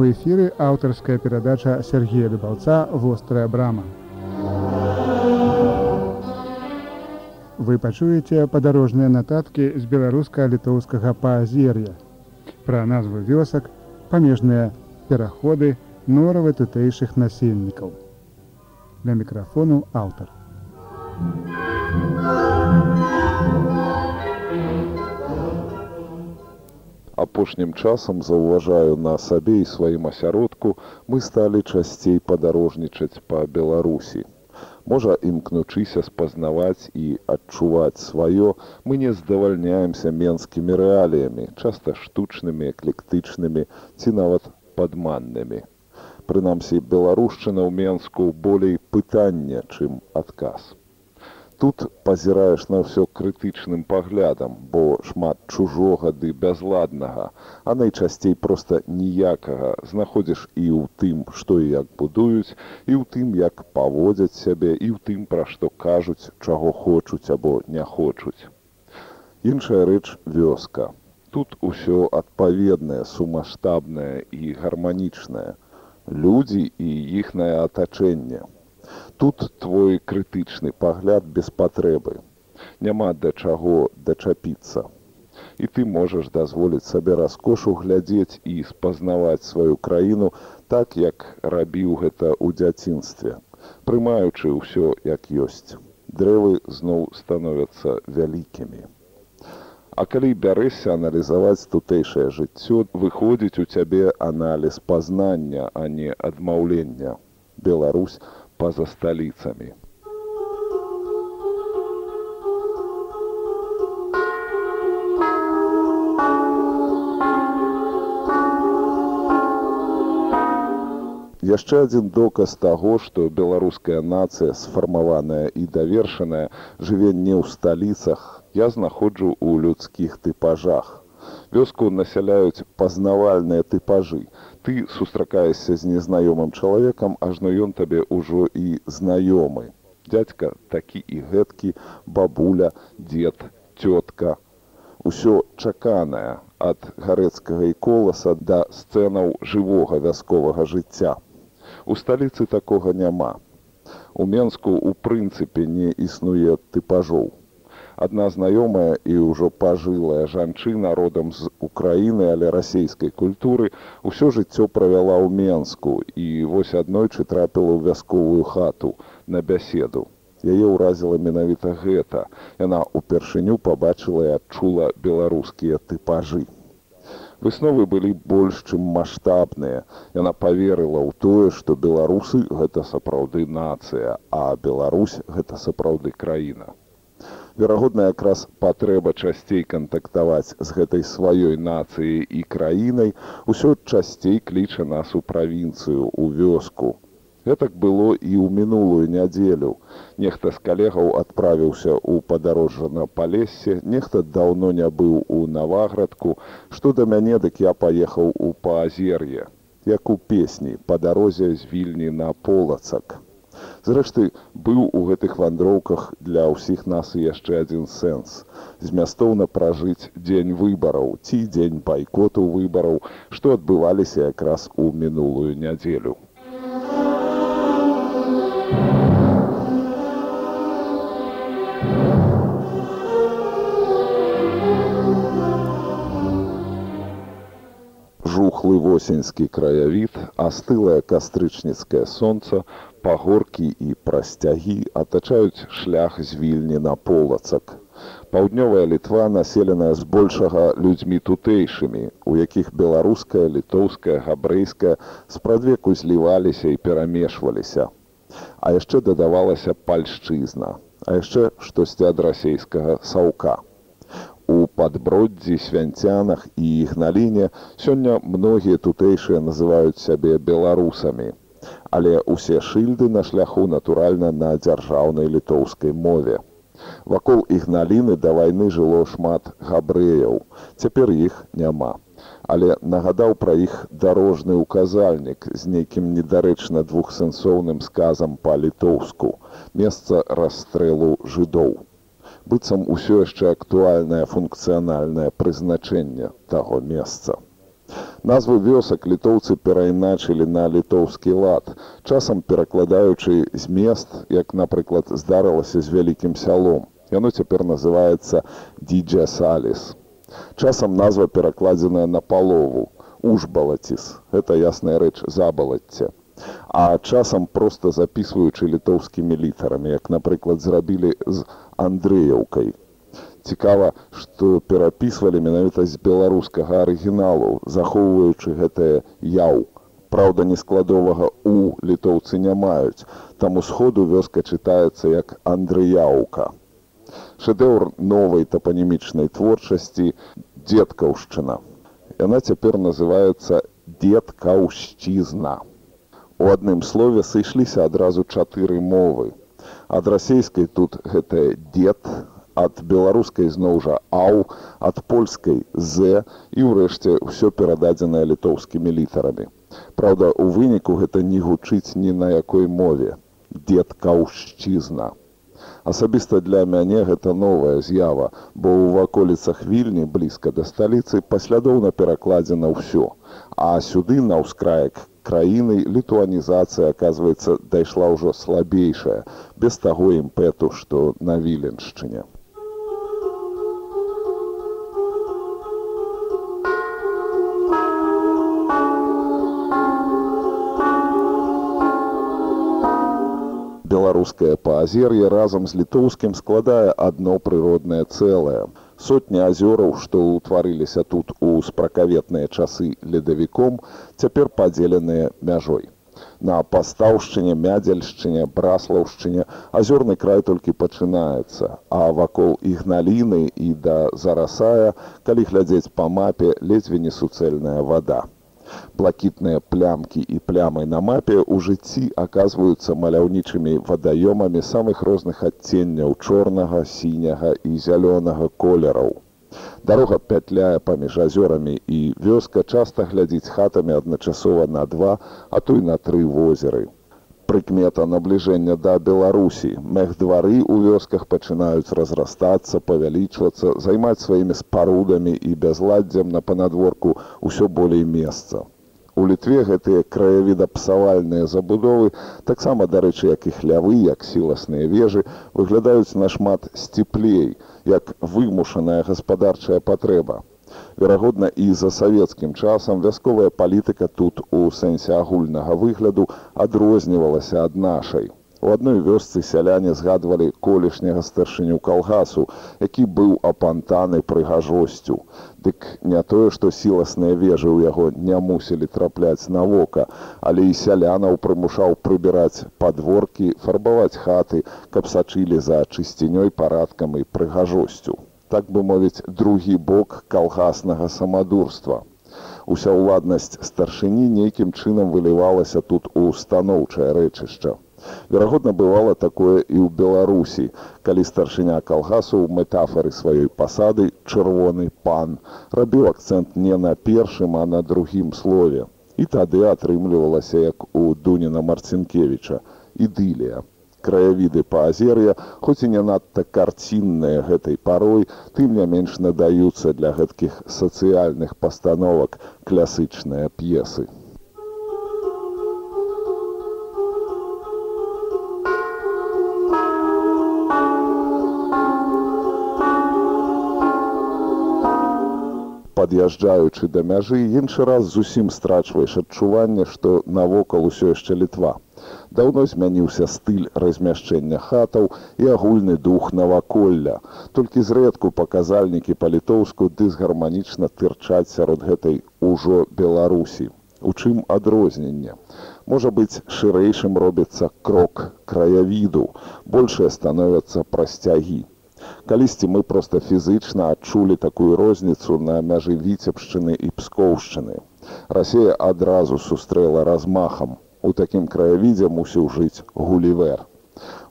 У эфіры аўтарская перадача Сергея Дубаўца вострая брама. Вы пачуеце падарожныя нататкі з беларуска-літоўскага паазер'я. Пра назву вёсак, памежныя пераходы, норавы тутэйшых насельнікаў. На мікрафону аўтар. Апошнім часам заўважаю на сабе і сваім асяродку, мы сталі часцей падарожнічаць па Беларусі. Можа, імкнучыся спазнаваць і адчуваць сваё, мы не здавальняемся менскімі рэаліямі, часта штучнымі, эклектычнымі ці нават падманнымі. Прынамсі, беларушчына ў Менску болей пытання, чым адказ тут пазіраеш на ўсё крытычным паглядам, бо шмат чужога ды бязладнага, а найчасцей проста ніякага знаходзіш і ў тым, што і як будуюць, і ў тым, як паводзяць сябе і ў тым, пра што кажуць, чаго хочуць або не хочуць. Іншая рэч вёска. Тут усё адпаведнае, сумасштабнае і гарманічнае. Людзі і іхнае атачэнне тут твой крытычны пагляд без патрэбы. Няма да чаго дачапіцца. І ты можаш дазволіць сабе раскошу глядзець і спазнаваць сваю краіну так як рабіў гэта ў дзяцінстве прымаючы ўсё як ёсць. Дрэвы зноў становяцца вялікімі. А калі бярэся аналізаваць тутэйшае жыццё выходзіць у цябе аналіз пазнання а не адмаўлення. Беларусь па-за сталіцамі. Яшчэ адзін доказ таго, што беларуская нацыя сфармаваная і давершаная жыве не ў сталіцах, я знаходжу ў людскіх тыпажах. Вёску насяляюць пазнавальныя тыпажы, ты сустракаешся з незнаёмым чалавекам, ажно ён табе ўжо і знаёмы. Дядька такі і гэткі, бабуля, дзед, цётка. Усё чаканае ад гарэцкага і коласа да сцэнаў жывога вясковага жыцця. У сталіцы такога няма. У Менску ў прынцыпе не існуе тыпажоў адна знаёмая і ўжо пажылая жанчына родам з Украіны, але расійскай культуры ўсё жыццё правяла ў Менску і вось аднойчы трапіла ў вясковую хату на бяседу. Яе ўразіла менавіта гэта. Яна ўпершыню пабачыла і адчула беларускія тыпажы. Высновы былі больш, чым маштабныя. Яна паверыла ў тое, што беларусы гэта сапраўды нацыя, а Беларусь гэта сапраўды краіна верагодна якраз патрэба часцей кантактаваць з гэтай сваёй нацыяй і краінай усё часцей кліча нас у правінцыю у вёску. Гэтак было і ў мінулую нядзелю. Нехта з калегаў адправіўся ў падарожжа на палесе нехта даўно не быў у наваградку. Што да мяне дык я паехаў у паазер'е як у песні па дарозе з вільні на полацак Зрэшты, быў у гэтых вандроўках для ўсіх нас і яшчэ адзін сэнс. Змястоўна пражыць дзень выбараў ці дзень байкоту выбараў, што адбываліся якраз у мінулую нядзелю. Жухлы восеньскі краявід, астылае кастрычніцкае сонца, пагоркі і прасцягі атачаюць шлях з вільні на полацак. Паўднёвая літва населеная збольшага людзьмі тутэйшымі, у якіх беларуская, літоўская, габрэйская спрадвеку зліваліся і перамешваліся. А яшчэ дадавалася пальшчызна, а яшчэ штосьці ад расейскага саўка. У падброддзі свянцянах і ігналіне сёння многія тутэйшыя называюць сябе беларусамі але ўсе шыльды на шляху натуральна на дзяржаўнай літоўскай мове. Вакол ігналіны да вайны жыло шмат габрэяў, цяпер іх няма. Але нагадаў пра іх дарожны ўказальнік з нейкім недарэчна двухсэнсоўным сказам па-літоўску, месца расстрэлу жыдоў. Быццам усё яшчэ актуальнае функцыянальнае прызначэнне таго месца. Назвы вёсак літоўцы перайначылі на літоўскі лад, часам перакладаючы змест, як, напрыклад, здарылася з вялікім сялом. Яно цяпер называецца Діджа Саліс. Часам назва перакладзеная на палову. Ужбалаціс. Гэта ясная рэч забалацце. А часам проста запісваючы літоўскімі літарамі, як, напрыклад, зрабілі з Андрэяўкай цікава што перапісвалі менавіта з беларускага арыгіналу захоўваючы гэтае яў Праўда, нескладовага у літоўцы не маюць. Там усходу вёска чытаецца як андрыяўка шэдэўр новай тапанімічнай творчасці дзедкаўшчына яна цяпер называецца дзедкаўшчызна у адным слове сышліся адразу чатыры мовы. Ад расейскай тут гэтае дзед ад беларускай зноў жа аў ад польскай з і ўрэшце ўсё перададзенае літоўскімі літарамі. Праўда у выніку гэта не гучыць ні на якой мове. Дед каўшчызна асабіста для мяне гэта новая з'ява бо ў ваколіцах вільні блізка да сталіцы паслядоўна перакладзена ўсё. А сюды на ўскраек краіны літуанізацыя аказваецца дайшла ўжо слабейшая. Без таго імпэту што на віленшчыне беларускае паазер'е разам з літоўскім складае адно прыроднае цэлае. Сотні азёраў, што ўтварыліся тут у спракаветныя часы ледавіком, цяпер падзеленыя мяжой. На пастаўшчыне, мядзельшчыне, браслаўшчыне азёрны край толькі пачынаецца, а вакол ігналіны і да зарасая, калі глядзець па мапе ледзьве не суцэльная вада блакітныя плямкі і плямай на мапе ў жыцці аказваюцца маляўнічымі вадаёмамі самых розных адценняў чорнага сіняга і зялёнага колераў. Дарога пятляе паміж азёрамі і вёска часта глядзіць хатамі адначасова на два а то і на тры возеры прыкмета набліжэння да беларусі. Мех двары ў вёсках пачынаюць разрастацца павялічвацца займаць сваімі спарудамі і бязладдзям на панадворку ўсё болей месца. У літве гэтыя краявідапсавальныя забудовы таксама дарэчы як і хлявы як сіласныя вежы выглядаюць нашмат сціплей як вымушаная гаспадарчая патрэба Верагодна, і за савецкім часам вясковая палітыка тут у сэнсе агульнага выгляду адрознівалася ад нашай. У адной вёсцы сяляне згадвалі колішняга старшыню калгасу, які быў апантаны прыгажосцю. Дык не тое, што сіласныя вежы ў яго не мусілі трапляць на вока, але і сялянаў прымушаў прыбіраць падворкі, фарбаваць хаты, каб сачылі за чысцінёй парадкам і прыгажосцю так бы мовіць другі бок калгаснага самадурства. Уся ўладнасць старшыні нейкім чынам вылівалася тут у станоўчае рэчышча. Верагодна бывала такое і ў Беларусі, калі старшыня калгасу ў метафары сваёй пасады чырвоны пан рабіў акцэнт не на першым, а на другім слове. І тады атрымлівалася як у Дуніна Марцінкевіча ідылія краявіды паазер'я хоць і не надта карцінныя гэтай парой тым не менш надаюцца для гэткіх сацыяльных пастановак класычныя п'есы. Пад'язджаючы да мяжы іншы раз зусім страчваеш адчуванне што навокал усё яшчэ літва Даўно змяніўся стыль размяшчэння хатаў і агульны дух наваколля. Толькі зрэдку паказальнікі па-літоўску дысгарманічна тырчаць сярод гэтай ужо Беларусі. У чым адрозненне? Можа быць, шырэйшым робіцца крок краявіду, большыя становяцца прасцягі. Калісьці мы проста фізычна адчулі такую розніцу на мяжы віцебшчыны і пскоўшчыны. Расія адразу сустрэла размахам у такім краявідзе мусіў жыць гулівер.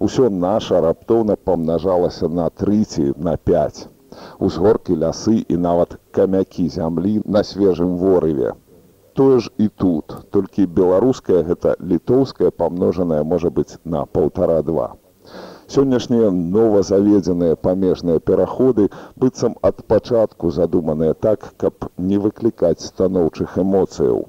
Усё наша раптоўна памнажалася на трыці на 5. Узгоркі лясы і нават камякі зямлі на свежым ворыве. Тое ж і тут, толькі беларуская гэта літоўская памножаная можа быць на паўтара два. Сённяшнія новазаведзеныя памежныя пераходы быццам ад пачатку задуманыя так, каб не выклікаць станоўчых эмоцыяў.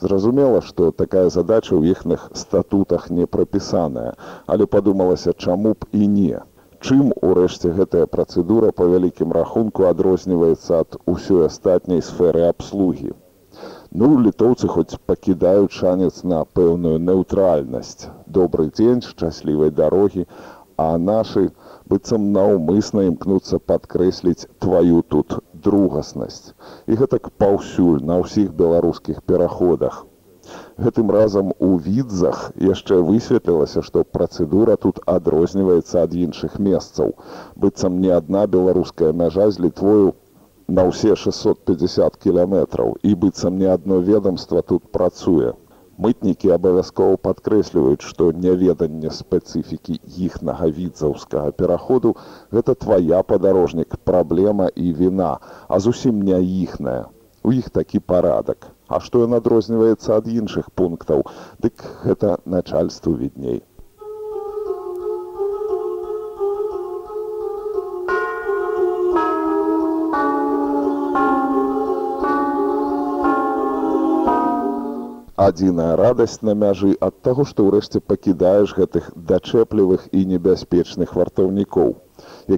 Зразумела, што такая задача ў іхных статутах не прапісаная, але падумалася, чаму б і не. Чым урэшце гэтая працэдура па вялікім рахунку адрозніваецца ад усёй астатняй сферы абслугі. Ну літоўцы хоць пакідаюць шанец на пэўную неўтральнасць. Добры дзень шчаслівай дарогі, а нашы быццам наўмысна імкнуцца падкрэсліць тваю тут другаснасць. І гэтак паўсюль на ўсіх беларускіх пераходах. Гэтым разам у відзах яшчэ высветлілася што працэдура тут адрозніваецца ад іншых месцаў. Быццам не адна беларуская мяжа з літвою на ўсе 650 кіляметраў і быццам не адно ведомства тут працуе Мытнікі абавязкова падкрэсліваюць, што няведанне спецыфікі іхнага відзаўскага пераходу гэта твая падарожнік, праблема і віна, а зусім не іхная. У іх такі парадак. А што ён адрозніваецца ад іншых пунктаў, дык гэта начальству відней. Адзіная радасць на мяжы ад таго што ўрэшце пакідаеш гэтых дачэплівых і небяспечных вартаўнікоў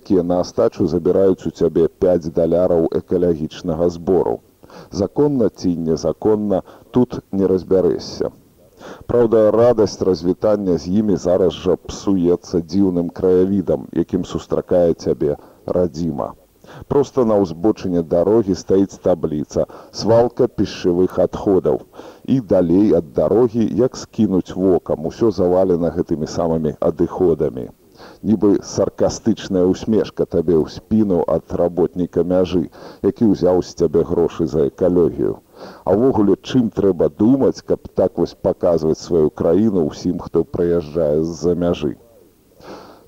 якія на астачу забіраюць у цябе 5 даляраў экалагічнага збору законна ці незаконна тут не разбярэшся Праўда, радасць развітання з імі зараз жа псуецца дзіўным краявідам, якім сустракае цябе радзіма. Проста на ўзбочыне дарогі стаіць табліца свалка пішчавых адходаў. І далей ад дарогі, як скінуць вокам, усё завалена гэтымі самымі адыходамі. Нібы саркастычная усмешка табе ў спіну ад работніка мяжы, які ўзяў з цябе грошы за экалогію. А ўвогуле чым трэба думаць, каб так вось паказваць сваю краіну ўсім, хто прыязджае з-за мяжы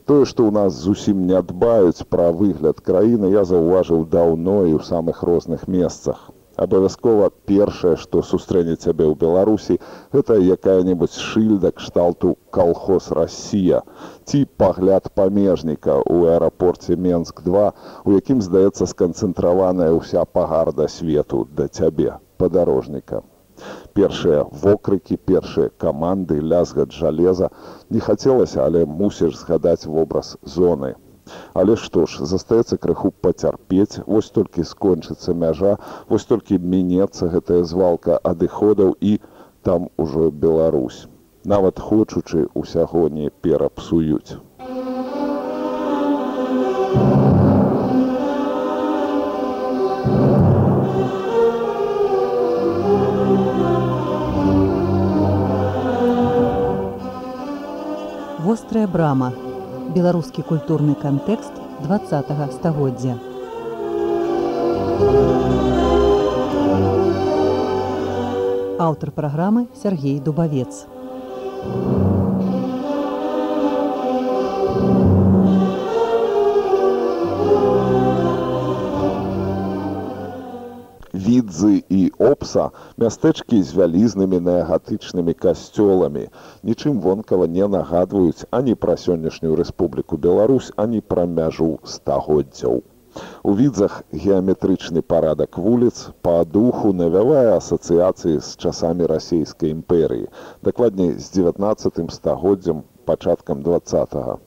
тое што ў нас зусім не адбаюць пра выгляд краіны я заўважыў даўно і ў самых розных месцах. Абавязкова першае што сустрэне цябе ў беларусі гэта якая-небудзь шыльда кшталту калхоз россия ці пагляд памежніка ў аэрапорце менск 2 у якім здаецца сканцэнтраваная ўся пагарда свету да цябе падарожніка першыя вокрыкі першыя каманды лязгат жалеза. Не хацелася але мусіш згадаць вобраз зоны. Але што ж застаецца крыху пацярпець. Вось толькі скончыцца мяжа вось толькі мінецца гэтая звалка адыходаў і там ужо беларусь. Нават хочучы усяго не перапсуюць вострая брама. Беларускі культурны кантэкст два стагоддзя. Аўтар праграмы Сергей дубавец у відзы і опса мястэчкі з вялізнымі неагатычнымі касцёламі нічым вонкава не нагадваюць ані пра сённяшнюю рэспубліку Беларусь ані пра мяжу стагоддзяў у відзах геаметрычны парадак вуліц па духу навявае асацыяцыі з часамі расійскай імперыі дакладней з 19 стагоддзям пачаткам два -го.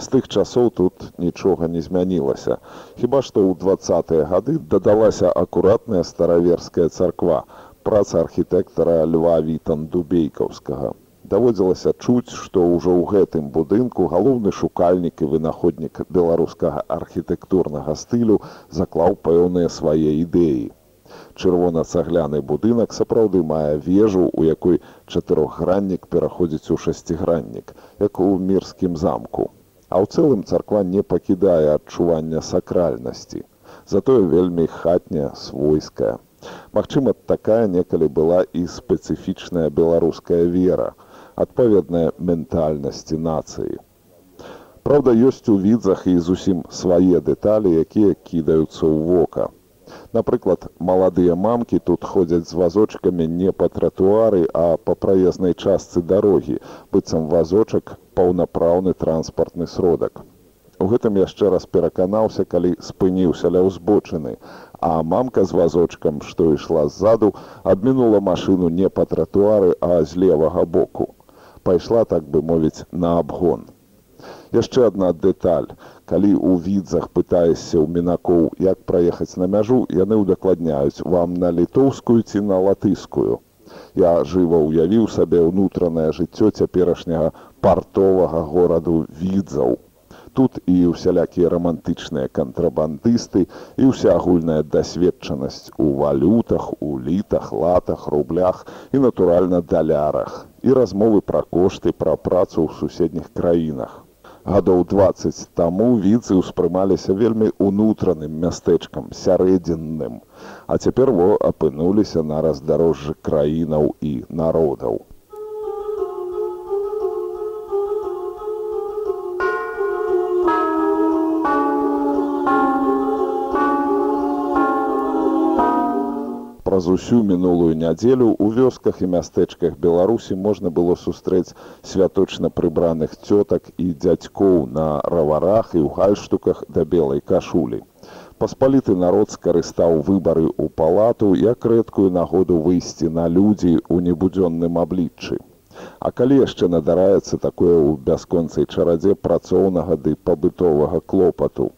З тых часоў тут нічога не змянілася. Хіба што ў двадцатыя гады дадалася акуратная стараверская царква, праца архітэктара Льва Вітан Дубейкаўскага. Даводзілася чуць, што ўжо ў гэтым будынку галоўны шукальнік і вынаходнік беларускага архітэктурнага стылю заклаў пэўныя свае ідэі. Чырвона-цагляны будынак сапраўды мае вежу, у якой чатырохграннік пераходзіць у шасціграннік, як у мірскім замку а ў цэлым царква не пакідае адчування сакральнасці затое вельмі хатня свойская. Магчыма такая некалі была і спецыфічная беларуская вера адпаведная ментальнасці нацыі. Праўда ёсць у відзах і зусім свае дэталі якія кідаюцца ў вока Напрыклад, маладыя мамкі тут ходзяць з вазочкамі не па тратуары, а па праезнай частцы дарогі, быццам вазочак паўнапраўны транспартны сродак. У гэтым яшчэ раз пераканаўся, калі спыніўся ля ўзбочыны, а мамка з вазочкам, што ішла ззаду, абмінула машыну не па тратуары, а з левага боку. Пайшла, так бы мовіць, на абгон. Яшчэ адна дэталь. Калі ў відзах пытаешся ў мінакоў, як праехаць на мяжу, яны ўдакладняюць вам на літоўскую ці на латыскую. Я жыва ўявіў сабе ўнутранае жыццё цяперашняга партовага гораду відзаў. Тут і ўсялякія рамантычныя кантрабандысты і ўся агульная дасведчанасць у валютах, у літах, латах, рублях і, натуральна, далярах. І размовы пра кошты, пра працу ў суседніх краінах гадоў 20 таму віцы ўспрымаліся вельмі ўнутраным мястэчкам сярэдзінным. А цяпер во апынуліся на раздарожжы краінаў і народаў праз усю мінулую нядзелю ў вёсках і мястэчках беларусі можна было сустрэць святочна прыбраных цётак і дзядзькоў на раварах і ў гальштуках да белай кашулі. Паспаліты народ скарыстаў выбары ў палату як рэдкую нагоду выйсці на людзі ў небудзённым абліччы. А калі яшчэ надараецца такое ў бясконцай чарадзе працоўнага ды пабытовага клопату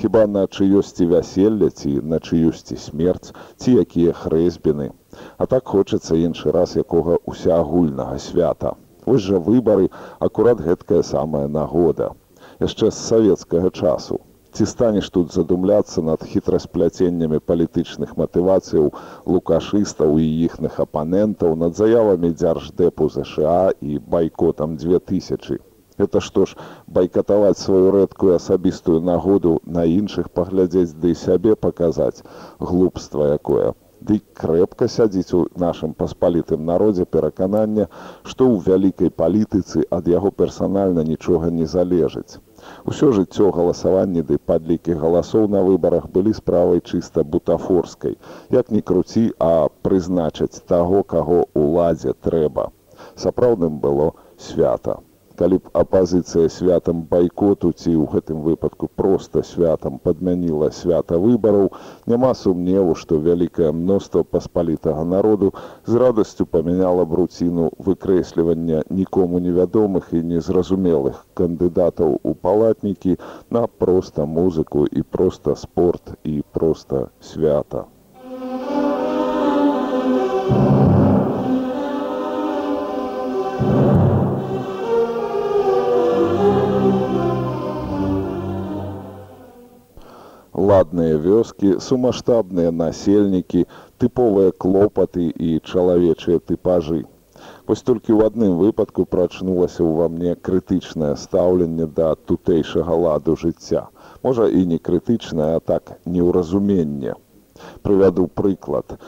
Хіба на чыёсьці вяселле ці на чыюсьці смерць ці якія хрэсьбіны. А так хочацца іншы раз якога усеагульнага свята. Вось жа выбары акурат гэткая самая нагода. Яшчэ з савецкага часу. Ці станеш тут задумляцца над хітрасплятеннямі палітычных матывацыяў лукашыстаў і іхных апанентаў над заявамі дзярждэпу ЗША і байкотам 2000. Гэта што ж байкатаваць сваю рэдкую асабістую нагоду на іншых паглядзець ды сябе паказаць глупства якое. Ды крэпка сядзіць у нашым паспалітым народзе перакананне, што ў вялікай палітыцы ад яго персанальна нічога не залежыць. Усё жыццё галасаванні ды падлікі галасоў на выбарах былі справай чыста бутафорскай. Як ні круці, а прызначаць таго, каго ўладзе трэба. Сапраўдным было свята калі б апазіцыя святам байкоту ці ў гэтым выпадку проста святам падмяніла свята выбараў няма сумневу што вялікае мноства паспалітага народу з радасцю памяняла бруціну выкрэслівання нікому невядомых і незразумелых кандыдатаў у палатнікі на проста музыку і проста спорт і проста свята ладныя вёскі, сумасштабныя насельнікі, тыповыя клопаты і чалавечыя тыпажы. Вось толькі ў адным выпадку прачнулася ўва мне крытычнае стаўленне да тутэйшага ладу жыцця. Можа і не крытычнае, а так неўразуменне. Прывяду прыклад.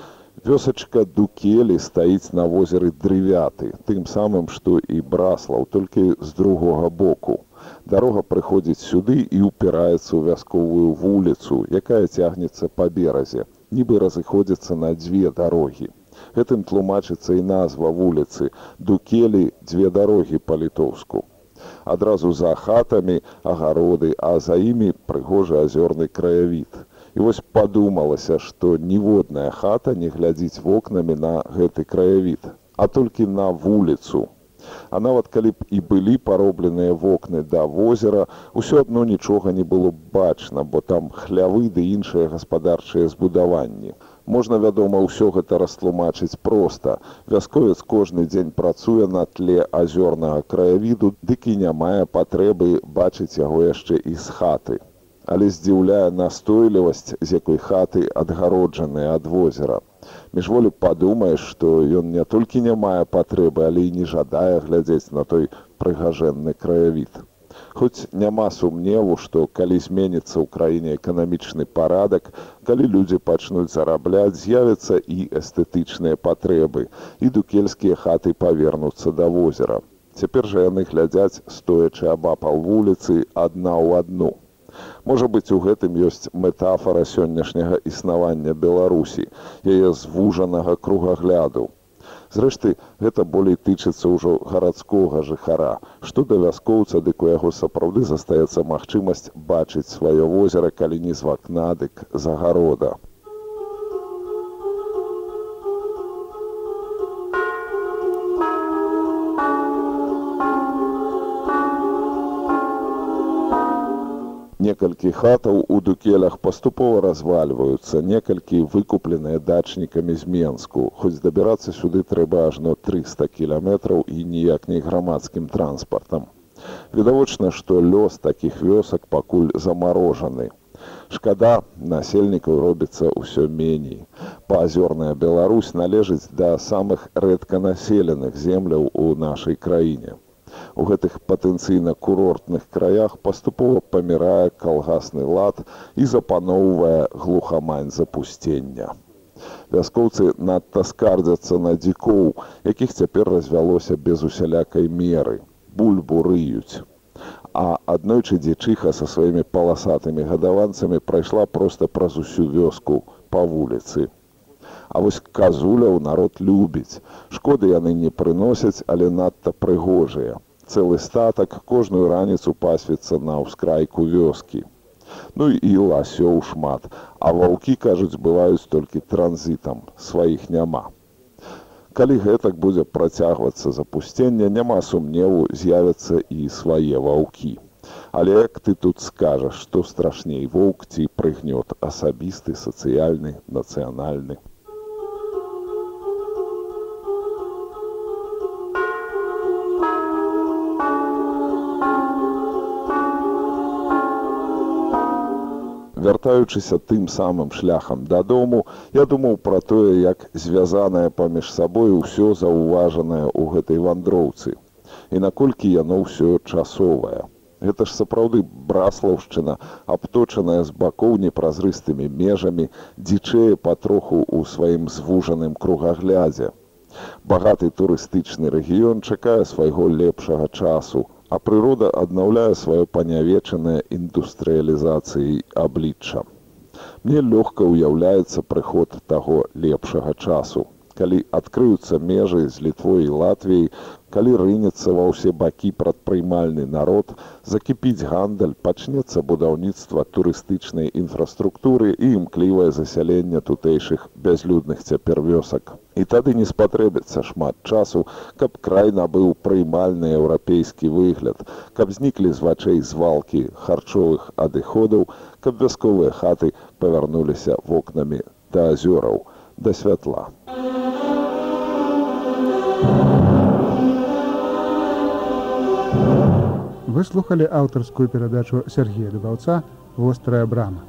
Вёсачка Дукелі стаіць на возеры дрывяты, тым самым, што і браслаў, толькі з другога боку дарога прыходзіць сюды і ўпіраецца ў вясковую вуліцу, якая цягнецца па беразе, нібы разыходзіцца на дзве дарогі. Гэтым тлумачыцца і назва вуліцы дукелі дзве дарогі па-літоўску. Адразу за хатамі агароды, а за імі прыгожы азёрны краявід. І вось падумалася, што ніводная хата не глядзіць вокнамі на гэты краявід, а толькі на вуліцу, А нават калі б і былі паробленыя вокны да возера, усё адно нічога не было бачна, бо там хлявы ды іншыя гаспадарчыя збудаванні. Можна, вядома, ўсё гэта растлумачыць проста. Вясковец кожны дзень працуе на тле азёрнага краявіду, дык і не мае патрэбы бачыць яго яшчэ і з хаты. Але здзіўляе настойлівасць, з якой хаты адгароджаныя ад возера міжволі падумаеш што ён не толькі не мае патрэбы але і не жадае глядзець на той прыгажэнны краявід. Хоць няма сумневу што калі зменіцца ў краіне эканамічны парадак калі людзі пачнуць зарабляць з'явяцца і эстэтычныя патрэбы і дукельскія хаты павернуцца да возера. Цяпер жа яны глядзяць стоячы абапал вуліцы адна ў адну Можа быць, у гэтым ёсць метафора сённяшняга існавання Беларусі, яе звужанага кругагляду. Зрэшты, гэта болей тычыцца ўжо гарадскога жыхара. Што да вяскоўца, дык у яго сапраўды застаецца магчымасць бачыць сваё возера, калі не з вакна, дык загарода. Некалькі хатаў у дукелях паступова развальваюцца, некалькі выкупленыя дачнікамі з Менску, хоць дабірацца сюды трэба ажно 300 кіляметраў і ніяк не грамадскім транспартам. Відавочна, што лёс такіх вёсак пакуль замарожаны. Шкада насельнікаў робіцца ўсё меней. Паазёрная Беларусь належыць да самых рэдканаселеных земляў у нашай краіне у гэтых патэнцыйна курортных краях паступова памірае калгасны лад і запаноўвае глухамань запусцення. Вяскоўцы надта скардзяцца на дзікоў, якіх цяпер развялося без усялякай меры. Бульбу рыюць. А аднойчы дзічыха са сваімі паласатымі гадаванцамі прайшла проста праз усю вёску па вуліцы. А вось казуляў народ любіць. Шкоды яны не прыносяць, але надта прыгожыя. Цэлы статак кожную раніцу пасвіцца на ўскрайку вёскі. Ну і ласёў шмат, а ваўкі, кажуць, бываюць толькі транзітам, сваіх няма. Калі гэтак будзе працягвацца запусцення, няма сумневу з'явяцца і свае ваўкі. Але як ты тут скажаш, што страшней воўк ці прыгнёт асабісты, сацыяльны, нацыянальны. Вяртаючыся тым самым шляхам дадому, я думаў пра тое, як звязанае паміж сабой усё заўважанае ў гэтай вандроўцы. І наколькі яно ўсё часовае. Гэта ж сапраўды браслаўшчына, абточаная з бакоў непразрыстымі межамі, дзічэе патроху ў сваім звужаным кругаглядзе. Багаты турыстычны рэгіён чакае свайго лепшага часу, а прырода аднаўляе сваё панявечанае індустрыялізацыяй аблічча. Мне лёгка ўяўляецца прыход таго лепшага часу. Калі адкрыюцца межы з літвой і латвіяй, калі рынецца ва ўсе бакі прадпрымальны народ, закіпіць гандаль, пачнецца будаўніцтва турыстычнай інфраструктуры і імклівае засяленне тутэйшых бязлюдных цяпер вёсак. І тады не спатрэбіцца шмат часу, каб край набыў прыймальны еўрапейскі выгляд, каб зніклі з вачэй звалкі харчовых адыходаў, каб вясковыя хаты павярнуліся вокнамі да азёраў, да святла. Вы слухалі аўтарскую перадачу Сергея Дубаўца вострая брама.